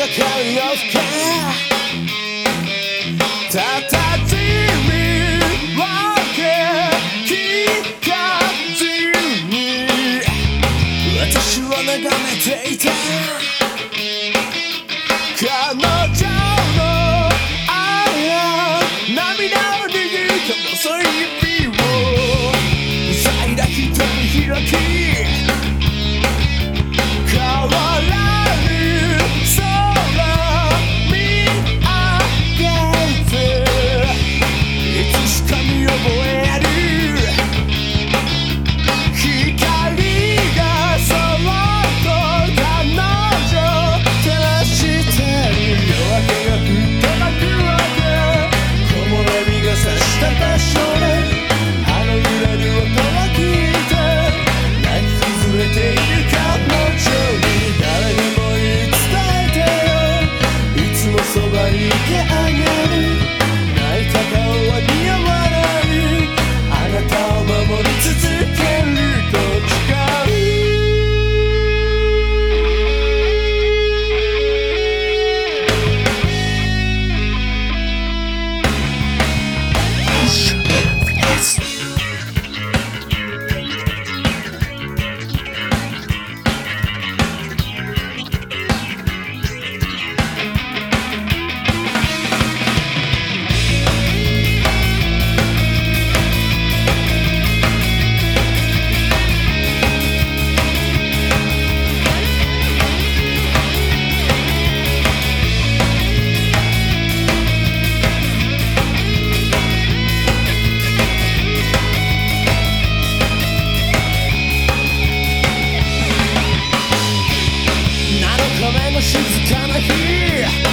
がかり夜更 静かな日。